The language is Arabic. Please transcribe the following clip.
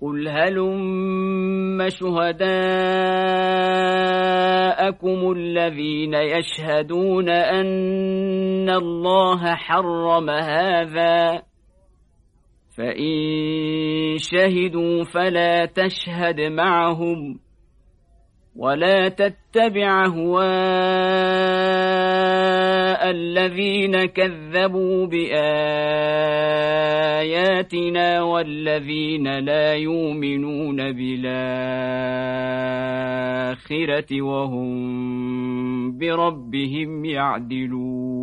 قل هلم شهداءكم الذين يشهدون أن الله حرم هذا فإن شهدوا فلا تشهد معهم ولا تتبع هواء الذين كذبوا بآياتنا والذين لا يؤمنون بالآخرة وهم بربهم يعدلون